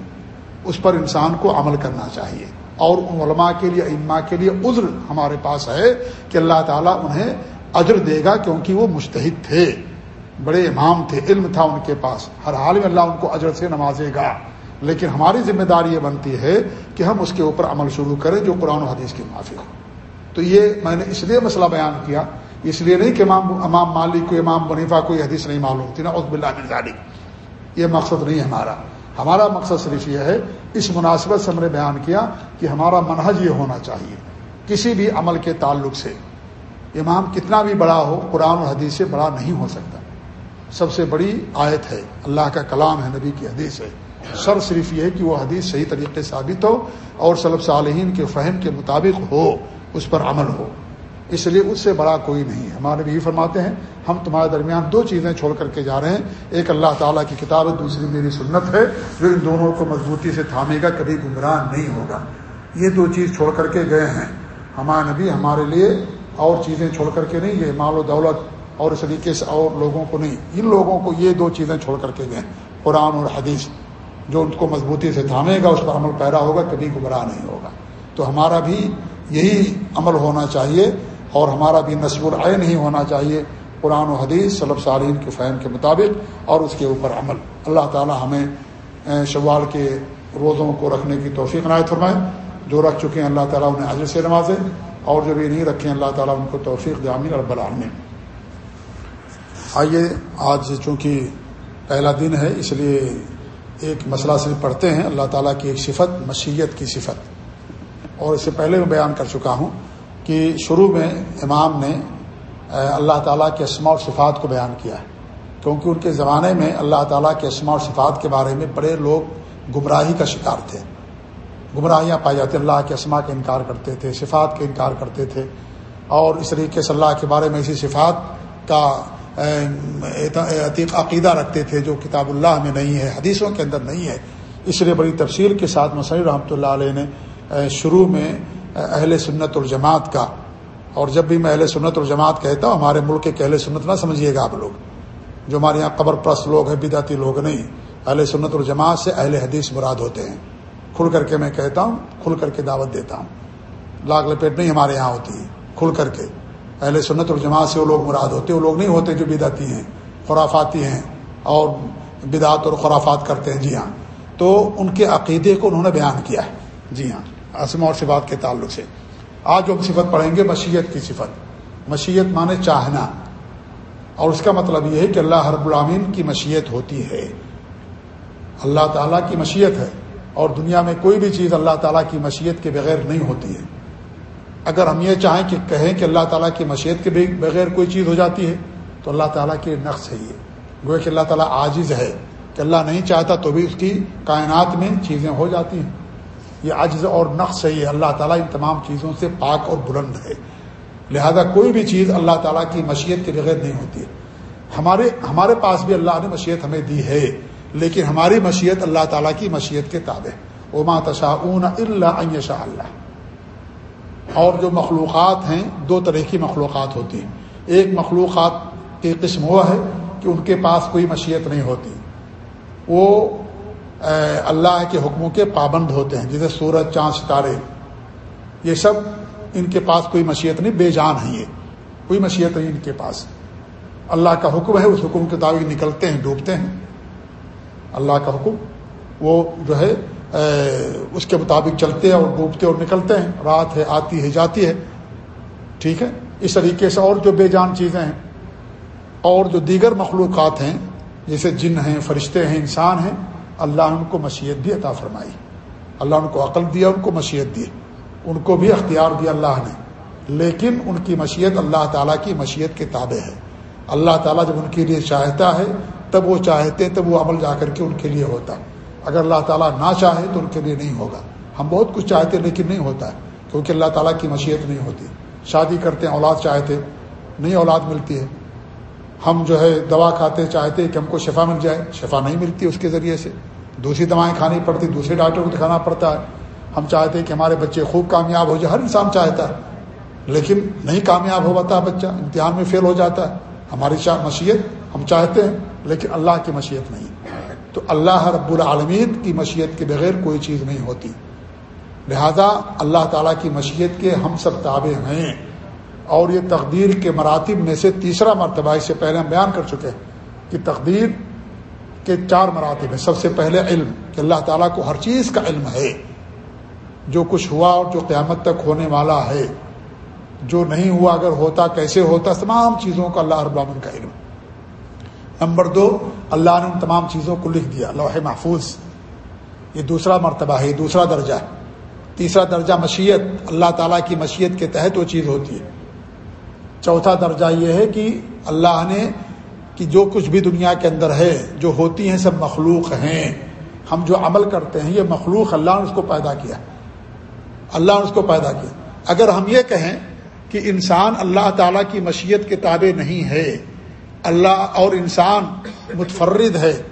اس پر انسان کو عمل کرنا چاہیے۔ اور ان علماء کے لیے اما کے لیے عذر ہمارے پاس ہے کہ اللہ تعالیٰ انہیں اجر دے گا کیونکہ وہ مشتحد تھے۔ بڑے امام تھے، علم تھا ان کے پاس۔ ہر حال میں اللہ ان کو اجر سے نوازے گا۔ لیکن ہماری ذمہ داری یہ بنتی ہے کہ ہم اس کے اوپر عمل شروع کریں جو قرآن و حدیث کے موافق ہو تو یہ میں نے اس لیے مسئلہ بیان کیا، اس لیے نہیں کہ امام امام مالک کو امام منیفا کوئی حدیث نہیں معلوم تھی نا عزب اللہ یہ مقصد نہیں ہے ہمارا۔ ہمارا مقصد صرف یہ ہے، اس مناسبت سے ہم نے بیان کیا کہ ہمارا منہج یہ ہونا چاہیے، کسی بھی عمل کے تعلق سے۔ امام کتنا بھی بڑا ہو، قرآن و حدیث سے بڑا نہیں ہو سکتا۔ سب سے بڑی آیت ہے، اللہ کا کلام ہے، نبی کی حدیث ہے۔ سر صرف یہ ہے کہ وہ حدیث صحیح طریقے ثابت ہو اور صلب صالحین کے فہم کے مطابق ہو، اس پر عمل ہو۔ اس لیے اس سے بڑا کوئی نہیں ہمارے بھی فرماتے ہیں، ہم تمہارے درمیان دو چیزیں چھوڑ کر کے جا رہے ہیں۔ ایک اللہ تعالیٰ کی کتاب ہے، دوسری میری سنت ہے۔ جو ان دونوں کو مضبوطی سے تھامے گا، کبھی گمراہ نہیں ہوگا۔ یہ دو چیز چھوڑ کر کے گئے ہیں۔ ہمارے نبی ہمارے لیے اور چیزیں چھوڑ کر کے نہیں گئے مال و دولت اور اس طریقے سے اور لوگوں کو نہیں۔ ان لوگوں کو یہ دو چیزیں چھوڑ کر کے گئے قرآن اور حدیث۔ جو ان کو مضبوطی سے تھامے گا، اس پر عمل پیرا ہوگا، کبھی گمراہ نہیں ہوگا۔ تو ہمارا بھی یہی عمل ہونا چاہیے اور ہمارا بھی نصب العین نہیں ہونا چاہیے قرآن و حدیث صلب سالین کے فہم کے مطابق اور اس کے اوپر عمل۔ اللہ تعالی ہمیں شوال کے روزوں کو رکھنے کی توفیق عنایت فرمائے۔ جو رکھ چکے ہیں، اللہ تعالیٰ انہیں عجر سے نوازے۔ اور جو بھی نہیں رکھے اللہ تعالیٰ ان کو توفیق دامین اور العالمین۔ آئیے، آج چونکہ پہلا دن ہے، اس لیے ایک مسئلہ صرف پڑھتے ہیں، اللہ تعالیٰ کی ایک صفت، مشیت کی صفت۔ اور اس سے پہلے میں بیان کر چکا ہوں کہ شروع میں امام نے اللہ تعالیٰ کے اسماء اور صفات کو بیان کیا ہے۔ کیونکہ ان کے زمانے میں اللہ تعالیٰ کے اسماء اور صفات کے بارے میں بڑے لوگ گمراہی کا شکار تھے۔ گمراہیاں پائی جاتی اللہ کے اسماء کا انکار کرتے تھے، صفات کا انکار کرتے تھے۔ اور اس طریقے سے اللہ کے بارے میں ایسی صفات کا عقیدہ رکھتے تھے جو کتاب اللہ میں نہیں ہے، حدیثوں کے اندر نہیں ہے۔ اس لیے بڑی تفصیل کے ساتھ مسئلہ رحمۃ اللہ علیہ نے شروع میں اہل سنت الجماعت کا۔ اور جب بھی میں اہل سنت الجماعت کہتا ہوں، ہمارے ملک کے اہل سنت نہ سمجھیے گا آپ لوگ۔ جو ہمارے یہاں قبر پرست لوگ ہیں، بدعتی لوگ نہیں۔ اہل سنت الجماعت سے اہل حدیث مراد ہوتے ہیں۔ کھل کر کے میں کہتا ہوں، کھل کر کے دعوت دیتا ہوں۔ لاگ لپیٹ نہیں ہمارے یہاں ہوتی ہے کھل کر کے۔ اہل سنت الجماعت سے وہ لوگ مراد ہوتے وہ لوگ نہیں ہوتے جو بدعتی ہیں، خرافاتی ہیں اور بدعت اور خرافات کرتے ہیں جی ہاں۔ تو ان کے عقیدے کو انہوں نے بیان کیا ہے۔ جی ہاں عصم اور صفات کے تعلق سے۔ آج ہم صفت پڑھیں گے، مشیت کی صفت۔ مشیت مانے چاہنا۔ اور اس کا مطلب یہ ہے کہ اللہ ہر غلامین کی مشیت ہوتی ہے۔ اللہ تعالیٰ کی مشیت ہے۔ اور دنیا میں کوئی بھی چیز اللہ تعالیٰ کی مشیت کے بغیر نہیں ہوتی ہے۔ اگر ہم یہ چاہیں کہ کہیں کہ اللہ تعالیٰ کی مشیت کے بغیر کوئی چیز ہو جاتی ہے، تو اللہ تعالیٰ کے نقص ہے یہ۔ گویا کہ اللہ تعالیٰ عاجز ہے کہ اللہ نہیں چاہتا تو بھی اس کی کائنات میں چیزیں ہو جاتی ہیں۔ یہ عجز اور نقص ہے یہ اللہ تعالیٰ ان تمام چیزوں سے پاک اور بلند ہے۔ لہذا کوئی بھی چیز اللہ تعالیٰ کی مشیت کے بغیر نہیں ہوتی ہے۔ ہمارے ہمارے پاس بھی اللہ نے مشیت ہمیں دی ہے، لیکن ہماری مشیت اللہ تعالیٰ کی مشیت کے تابع اما تشاء اللہ شاء اللہ اور جو مخلوقات ہیں، دو طرح کی مخلوقات ہوتی ہیں۔ ایک مخلوقات کی قسم وہ ہے کہ ان کے پاس کوئی مشیت نہیں ہوتی۔ وہ اللہ کے حکموں کے پابند ہوتے ہیں، جیسے سورج، چاند، ستارے۔ یہ سب ان کے پاس کوئی مشیت نہیں، بے جان ہے یہ۔ کوئی مشیت نہیں ان کے پاس۔ اللہ کا حکم ہے، اس حکم کے تعلق نکلتے ہیں، ڈوبتے ہیں۔ اللہ کا حکم وہ جو ہے اس کے مطابق چلتے ہیں اور ڈوبتے اور نکلتے ہیں۔ رات ہے، آتی ہے، جاتی ہے۔ ٹھیک ہے؟ اس طریقے سے اور جو بے جان چیزیں ہیں، اور جو دیگر مخلوقات ہیں، جیسے جن ہیں، فرشتے ہیں، انسان ہیں، اللہ نے ان کو مشیت بھی عطا فرمائی۔ اللہ ان کو عقل دیا ان کو مشیت دی۔ ان کو بھی اختیار دیا اللہ نے۔ لیکن ان کی مشیت اللہ تعالیٰ کی مشیت کے تابع ہے۔ اللہ تعالیٰ جب ان کے لیے چاہتا ہے، تب وہ چاہتے تب وہ عمل جا کر کے ان کے لیے ہوتا۔ اگر اللہ تعالیٰ نہ چاہے تو ان کے لیے نہیں ہوگا۔ ہم بہت کچھ چاہتے لیکن نہیں ہوتا ہے، کیونکہ اللہ تعالیٰ کی مشیت نہیں ہوتی۔ شادی کرتے ہیں، اولاد چاہتے نہیں اولاد ملتی ہے۔ ہم جو ہے دوا کھاتے چاہتے کہ ہم کو شفا مل جائے۔ شفا نہیں ملتی اس کے ذریعے سے۔ دوسری دوائیں کھانی پڑتی، دوسرے ڈاکٹر کو دکھانا پڑتا ہے۔ ہم چاہتے ہیں کہ ہمارے بچے خوب کامیاب ہو جائے۔ ہر انسان چاہتا ہے، لیکن نہیں کامیاب ہو پاتا بچہ۔ امتحان میں فیل ہو جاتا ہے۔ ہماری مشیت ہم چاہتے ہیں، لیکن اللہ کی مشیت نہیں۔ تو اللہ رب العالمین کی مشیت کے بغیر کوئی چیز نہیں ہوتی۔ لہذا اللہ تعالیٰ کی مشیت کے ہم سب تابع ہیں۔ اور یہ تقدیر کے مراتب میں سے تیسرا مرتبہ اس سے پہلے ہم بیان کر چکے ہیں کہ تقدیر کے چار مراتب ہیں۔ سب سے پہلے علم، کہ اللہ تعالیٰ کو ہر چیز کا علم ہے۔ جو کچھ ہوا اور جو قیامت تک ہونے والا ہے۔ جو نہیں ہوا، اگر ہوتا کیسے ہوتا؟ تمام چیزوں کا اللہ رب العالمین کا علم۔ نمبر دو، اللہ نے ان تمام چیزوں کو لکھ دیا، لوح محفوظ۔ یہ دوسرا مرتبہ ہے، یہ دوسرا درجہ۔ ہے تیسرا درجہ مشیت، اللہ تعالیٰ کی مشیت کے تحت وہ چیز ہوتی ہے۔ چوتھا درجہ یہ ہے کہ اللہ نے کہ جو کچھ بھی دنیا کے اندر ہے، جو ہوتی ہیں سب مخلوق ہیں۔ ہم جو عمل کرتے ہیں، یہ مخلوق اللہ نے اس کو پیدا کیا۔ اللہ نے اس کو پیدا کیا۔ اگر ہم یہ کہیں کہ انسان اللہ تعالیٰ کی مشیت کے تابع نہیں ہے اللہ اور انسان متفرد ہے،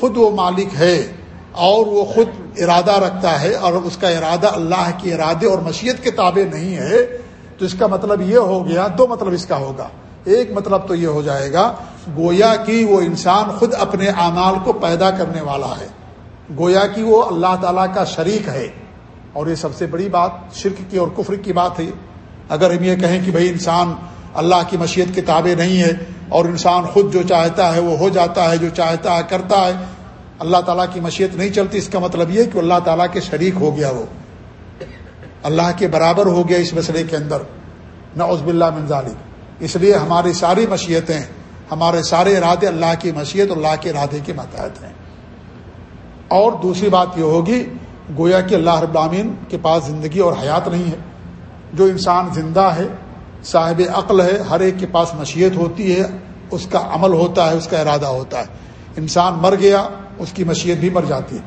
خود وہ مالک ہے اور وہ خود ارادہ رکھتا ہے، اور اس کا ارادہ اللہ کی ارادے اور مشیت کے تابع نہیں ہے، تو اس کا مطلب یہ ہو گیا، دو مطلب اس کا ہوگا۔ ایک مطلب تو یہ ہو جائے گا، گویا کہ وہ انسان خود اپنے اعمال کو پیدا کرنے والا ہے۔ گویا کہ وہ اللہ تعالیٰ کا شریک ہے۔ اور یہ سب سے بڑی بات شرک کی اور کفر کی بات ہے۔ اگر ہم یہ کہیں کہ بھائی انسان اللہ کی مشیت کے تابع نہیں ہے اور انسان خود جو چاہتا ہے وہ ہو جاتا ہے، جو چاہتا ہے کرتا ہے۔ اللہ تعالیٰ کی مشیت نہیں چلتی، اس کا مطلب یہ کہ اللہ تعالیٰ کے شریک ہو گیا وہ۔ اللہ کے برابر ہو گیا اس مسئلے کے اندر۔ نہ عزب اللہ منظالی اس لیے ہماری ساری مشیتیں، ہمارے سارے ارادے اللہ کی مشیت اور اللہ کے ارادے کے متحد ہیں۔ اور دوسری بات یہ ہوگی، گویا کہ اللہ رب العامین کے پاس زندگی اور حیات نہیں ہے۔ جو انسان زندہ ہے، صاحب عقل ہے، ہر ایک کے پاس مشیت ہوتی ہے اس کا عمل ہوتا ہے، اس کا ارادہ ہوتا ہے۔ انسان مر گیا، اس کی مشیت بھی مر جاتی ہے۔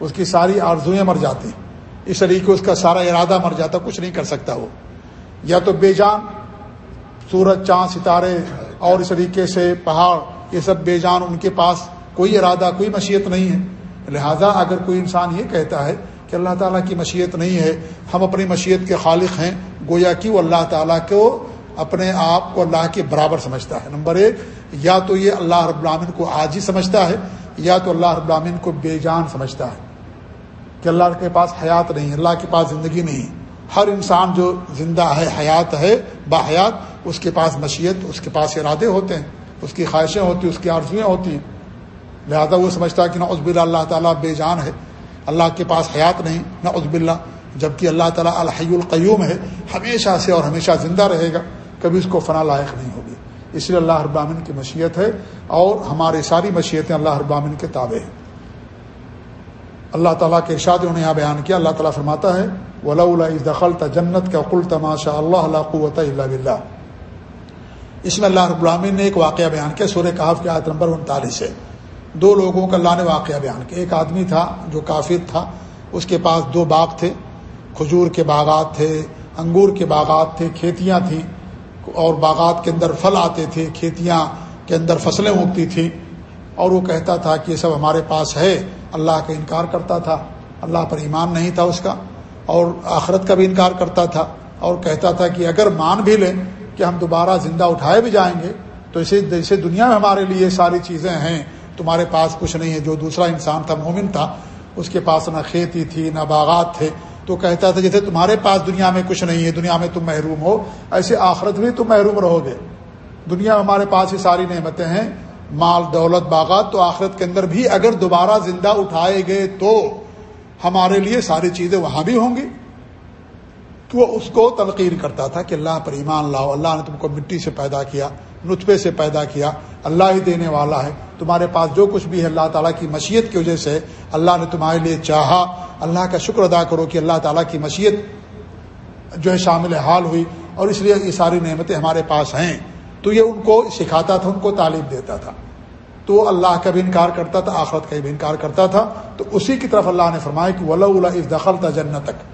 اس کی ساری آرزویں مر جاتی ہیں۔ اس طریقے اس کا سارا ارادہ مر جاتا، کچھ نہیں کر سکتا وہ۔ یا تو بے جان، سورج، چاند، ستارے اور اس طریقے سے پہاڑ، یہ سب بے جان، ان کے پاس کوئی ارادہ، کوئی مشیت نہیں ہے۔ لہذا اگر کوئی انسان یہ کہتا ہے کہ اللہ تعالیٰ کی مشیت نہیں ہے، ہم اپنی مشیت کے خالق ہیں، گویا کہ وہ اللہ تعالیٰ کو اپنے آپ کو اللہ کے برابر سمجھتا ہے۔ نمبر ایک، یا تو یہ اللہ رب العامن کو آج ہی سمجھتا ہے، یا تو اللہ رب العامن کو بے جان سمجھتا ہے کہ اللہ کے پاس حیات نہیں، اللہ کے پاس زندگی نہیں۔ ہر انسان جو زندہ ہے، حیات ہے باحیات اس کے پاس مشیت، اس کے پاس ارادے ہوتے ہیں، اس کی خواہشیں ہوتی ہیں، اس کی آرزویں ہوتی ہیں۔ لہذا وہ سمجھتا ہے کہ نہ عزب اللہ تعالیٰ بے جان ہے۔ اللہ کے پاس حیات نہیں نہ عزب اللہ جبکہ اللہ تعالیٰ الحی القیوم ہے، ہمیشہ سے اور ہمیشہ زندہ رہے گا۔ کبھی اس کو فنا لائق نہیں ہوگی۔ اس لیے اللہ ابامن کی مشیت ہے اور ہماری ساری مشیتیں اللہ ابامن کے تابع ہیں۔ اللہ تعالیٰ کے ارشاد انہوں نے یہاں بیان کیا، اللہ تعالیٰ فرماتا ہے ولا دخل جنت کا کل تماشا اللہ اللہ قوت اللہ بلّہ اس میں اللہ رب العامن نے ایک واقعہ بیان کیا، سورہ کہاف کے عادت نمبر انتالیس ہے۔ دو لوگوں کا اللہ نے واقعہ بیان کیا۔ ایک آدمی تھا جو کافر تھا، اس کے پاس دو باغ تھے۔ کھجور کے باغات تھے، انگور کے باغات تھے، کھیتیاں تھیں۔ اور باغات کے اندر پھل آتے تھے، کھیتیاں کے اندر فصلیں اگتی تھیں۔ اور وہ کہتا تھا کہ یہ سب ہمارے پاس ہے۔ اللہ کا انکار کرتا تھا۔ اللہ پر ایمان نہیں تھا اس کا۔ اور آخرت کا بھی انکار کرتا تھا۔ اور کہتا تھا کہ اگر مان بھی لیں کہ ہم دوبارہ زندہ اٹھائے بھی جائیں گے، تو اسے جیسے دنیا میں ہمارے لیے ساری چیزیں ہیں۔ تمہارے پاس کچھ نہیں ہے۔ جو دوسرا انسان تھا، مومن تھا، اس کے پاس نہ کھیتی تھی، نہ باغات تھے۔ تو کہتا تھا جیسے تمہارے پاس دنیا میں کچھ نہیں ہے، دنیا میں تم محروم ہو، ایسے آخرت بھی تم محروم رہو گے۔ دنیا میں ہمارے پاس یہ ساری نعمتیں ہیں، مال، دولت، باغات، تو آخرت کے اندر بھی اگر دوبارہ زندہ اٹھائے گئے تو ہمارے لیے ساری چیزیں وہاں بھی ہوں گی۔ تو وہ اس کو تلقیر کرتا تھا کہ اللہ پر ایمان لاؤ، اللہ نے تم کو مٹی سے پیدا کیا، نطفے سے پیدا کیا، اللہ ہی دینے والا ہے۔ تمہارے پاس جو کچھ بھی ہے اللہ تعالیٰ کی مشیت کی وجہ سے اللہ نے تمہارے لیے چاہا۔ اللہ کا شکر ادا کرو کہ اللہ تعالیٰ کی مشیت جو ہے شامل حال ہوئی اور اس لیے یہ ساری نعمتیں ہمارے پاس ہیں۔ تو یہ ان کو سکھاتا تھا، ان کو تعلیم دیتا تھا۔ تو اللہ کا بھی انکار کرتا تھا، آخرت کا بھی انکار کرتا تھا۔ تو اسی کی طرف اللہ نے فرمایا کہ ولا اس دخل تھا جنت تک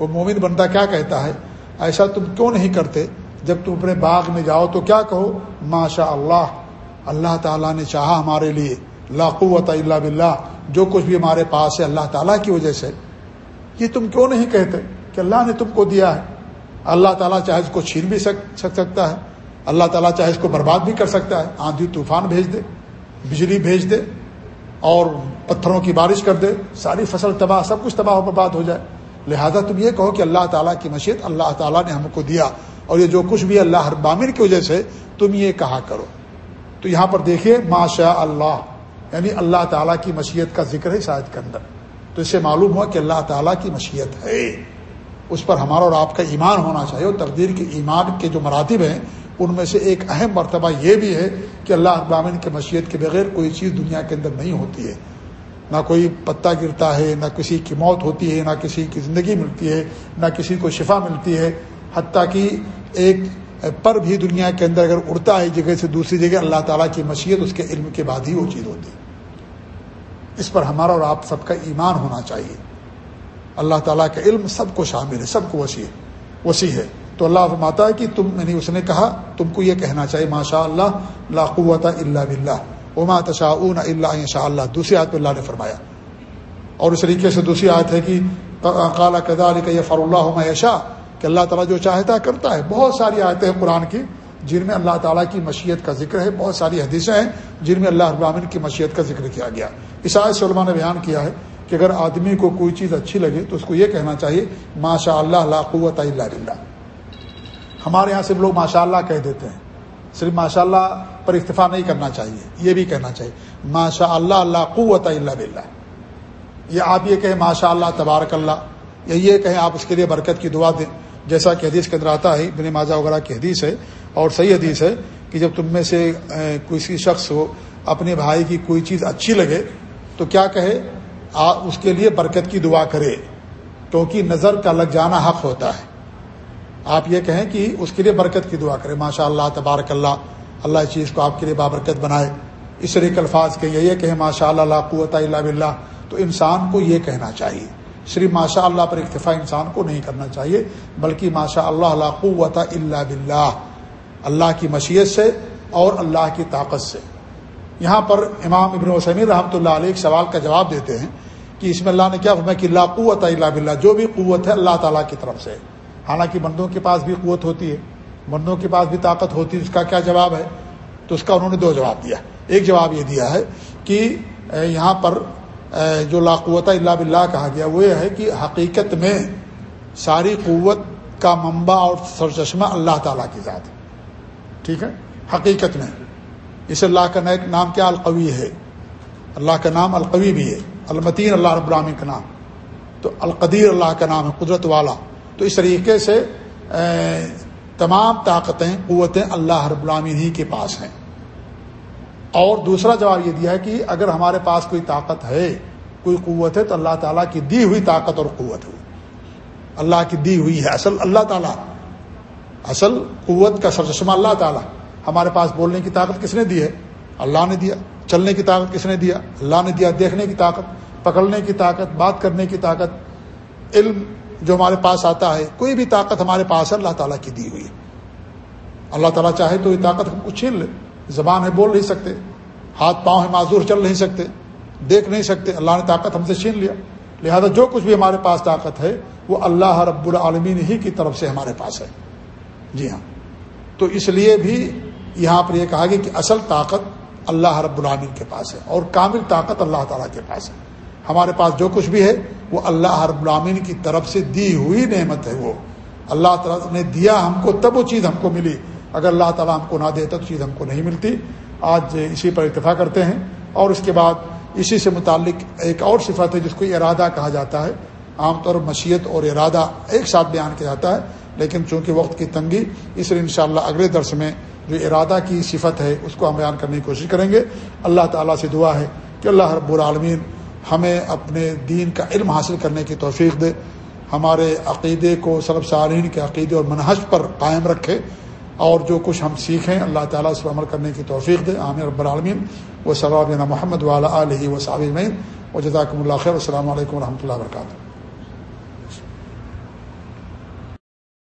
وہ مومن بندہ کیا کہتا ہے؟ ایسا تم کیوں نہیں کرتے؟ جب تم اپنے باغ میں جاؤ تو کیا کہو؟ ماشاء اللہ اللہ تعالیٰ نے چاہا ہمارے لیے۔ لاقوت اللہ بلّہ جو کچھ بھی ہمارے پاس ہے اللہ تعالیٰ کی وجہ سے۔ یہ تم کیوں نہیں کہتے کہ اللہ نے تم کو دیا ہے؟ اللہ تعالیٰ چاہے اس کو چھین بھی سک، سکتا ہے۔ اللہ تعالیٰ چاہے اس کو برباد بھی کر سکتا ہے۔ آندھی طوفان بھیج دے، بجلی بھیج دے اور پتھروں کی بارش کر دے۔ ساری فصل تباہ، سب کچھ تباہ و برباد ہو جائے۔ لہذا تم یہ کہو کہ اللہ تعالیٰ کی مشیت اللہ تعالیٰ نے ہم کو دیا اور یہ جو کچھ بھی اللہ ہر بامر کی وجہ سے تم یہ کہا کرو۔ تو یہاں پر دیکھیے ماشاء اللہ یعنی اللہ تعالیٰ کی مشیت کا ذکر ہے شاید کے اندر۔ تو اس سے معلوم ہوا کہ اللہ تعالیٰ کی مشیت ہے۔ اس پر ہمارا اور آپ کا ایمان ہونا چاہیے اور تقدیر کے ایمان کے جو مراتب ہیں، ان میں سے ایک اہم مرتبہ یہ بھی ہے کہ اللہ ابامن کے مشیت کے بغیر کوئی چیز دنیا کے اندر نہیں ہوتی ہے۔ نہ کوئی پتا گرتا ہے، نہ کسی کی موت ہوتی ہے، نہ کسی کی زندگی ملتی ہے، نہ کسی کو شفا ملتی ہے۔ حتیٰ کہ ایک پر بھی دنیا کے اندر اگر اڑتا ہے جگہ سے دوسری جگہ، اللہ تعالیٰ کی مشیت اس کے علم کے بعد ہی وہ چیز ہوتی ہے۔ اس پر ہمارا اور آپ سب کا ایمان ہونا چاہیے۔ اللہ تعالیٰ کا علم سب کو شامل ہے، سب کو وسیع وسیع ہے۔ تو اللہ فرماتا ہے کہ تم یعنی اس نے کہا، تم کو یہ کہنا چاہیے ماشاء اللہ لا قوت اللہ بلّہ اما تشاء اللہ شاء اللہ دوسری آیت پہ اللہ نے فرمایا. اور اس طریقے سے دوسری آیت ہے کہ کالا کدا علی کا فر اللہ یشا کہ اللہ تعالیٰ جو چاہتا ہے کرتا ہے. بہت ساری آیتیں ہیں قرآن کی جن میں اللہ تعالیٰ کی مشیت کا ذکر ہے. بہت ساری حدیثیں ہیں جن میں اللہ ابامن کی مشیت کا ذکر کیا گیا. اس آیت سے علماء نے بیان کیا ہے کہ اگر آدمی کو کوئی چیز اچھی لگے تو اس کو یہ کہنا چاہیے ماشاء اللہ لا قوت اللہ ہمارے یہاں صرف لوگ ماشاء اللہ کہہ دیتے ہیں. صرف ماشاء اللہ پر اکتفا نہیں کرنا چاہیے، یہ بھی کہنا چاہیے۔ ماشاء اللہ اللہ قوت اللہ بلّہ یہ آپ یہ کہیں ماشاء اللہ تبارک اللہ یا یہ کہیں، آپ اس کے لیے برکت کی دعا دیں۔ جیسا کہ حدیث کے اندر آتا ہے بن ماجہ وغیرہ کی حدیث ہے۔ اور صحیح حدیث ہے کہ جب تم میں سے کسی شخص کو اپنے بھائی کی کوئی چیز اچھی لگے، تو کیا کہے؟ اس کے لیے برکت کی دعا کرے۔ کیونکہ نظر کا لگ جانا حق ہوتا ہے۔ آپ یہ کہیں کہ اس کے لیے برکت کی دعا کرے۔ ماشاء اللہ تبارک اللہ اللہ اس چیز کو آپ کے لیے بابرکت بنائے۔ اس طریقے الفاظ کے یہ کہیں ماشاء اللہ اللہ قوت اللہ بلّہ تو انسان کو یہ کہنا چاہیے۔ صرف ماشاء اللہ پر اکتفا انسان کو نہیں کرنا چاہیے، بلکہ ماشاء اللہ اللہ قوت اللہ بلّہ اللہ کی مشیت سے اور اللہ کی طاقت سے۔ یہاں پر امام ابن وسمی رحمۃ اللہ علیہ ایک سوال کا جواب دیتے ہیں کہ اس میں اللہ نے کیا فرمایا کہ اللہ قوت اللہ بلّہ جو بھی قوت ہے اللہ تعالیٰ کی طرف سے۔ حالانکہ بندوں کے پاس بھی قوت ہوتی ہے۔ بندوں کے پاس بھی طاقت ہوتی ہے، اس کا کیا جواب ہے؟ تو اس کا انہوں نے دو جواب دیا۔ ایک جواب یہ دیا ہے کہ یہاں پر جو لاقوت اللہ بلّہ کہا گیا، وہ یہ ہے کہ حقیقت میں ساری قوت کا منبع اور سرچشمہ اللہ تعالیٰ کی ذات ہے۔ ٹھیک ہے؟ حقیقت میں۔ اس اللہ کا نیک نام، کیا القوی ہے؟ اللہ کا نام القوی بھی ہے۔ المتین، اللہ رب العالمین کا نام۔ تو القدیر، اللہ کا نام ہے، قدرت والا۔ تو اس طریقے سے تمام طاقتیں، قوتیں اللہ رب العالمین ہی کے پاس ہیں۔ اور دوسرا جواب یہ دیا ہے کہ اگر ہمارے پاس کوئی طاقت ہے، کوئی قوت ہے، تو اللہ تعالیٰ کی دی ہوئی طاقت اور قوت ہو اللہ کی دی ہوئی ہے، اصل اللہ تعالیٰ۔ اصل قوت کا سرچشمہ اللہ تعالیٰ۔ ہمارے پاس بولنے کی طاقت کس نے دی ہے؟ اللہ نے دیا۔ چلنے کی طاقت کس نے دیا؟ اللہ نے دیا۔ دیکھنے کی طاقت، پکڑنے کی طاقت، بات کرنے کی طاقت، علم جو ہمارے پاس آتا ہے، کوئی بھی طاقت ہمارے پاس ہے، اللہ تعالیٰ کی دی ہوئی ہے۔ اللہ تعالیٰ چاہے تو یہ طاقت ہم کو چھین لے زبان ہے، بول نہیں سکتے۔ ہاتھ پاؤں ہے معذور چل نہیں سکتے۔ دیکھ نہیں سکتے۔ اللہ نے طاقت ہم سے چھین لیا۔ لہذا جو کچھ بھی ہمارے پاس طاقت ہے، وہ اللہ رب العالمین ہی کی طرف سے ہمارے پاس ہے۔ جی ہاں۔ تو اس لیے بھی یہاں پر یہ کہا گیا کہ اصل طاقت اللہ رب العالمین کے پاس ہے اور کامل طاقت اللہ تعالیٰ کے پاس ہے۔ ہمارے پاس جو کچھ بھی ہے، وہ اللہ رب العالمین کی طرف سے دی ہوئی نعمت ہے وہ۔ اللہ تعالیٰ نے دیا ہم کو، تب وہ چیز ہم کو ملی۔ اگر اللہ تعالیٰ ہم کو نہ دیتا تو چیز ہم کو نہیں ملتی۔ آج اسی پر اتفاق کرتے ہیں۔ اور اس کے بعد اسی سے متعلق ایک اور صفت ہے، جس کو ارادہ کہا جاتا ہے۔ عام طور مشیت اور ارادہ ایک ساتھ بیان کیا جاتا ہے۔ لیکن چونکہ وقت کی تنگی، اس لیے انشاءاللہ اگلے درس میں جو ارادہ کی صفت ہے، اس کو ہم بیان کرنے کی کوشش کریں گے۔ اللہ تعالیٰ سے دعا ہے کہ اللہ رب العالمین ہمیں اپنے دین کا علم حاصل کرنے کی توفیق دے، ہمارے عقیدے کو صلب سارین کے عقیدے اور منحج پر قائم رکھے اور جو کچھ ہم سیکھیں، اللہ تعالیٰ اس پر عمل کرنے کی توفیق دے۔ عامر رب العالمین۔ و ثواب محمد والا علیہ و صابر و جزاکم اللہ خیر السلام علیکم و رحمۃ اللہ وبرکاتہ۔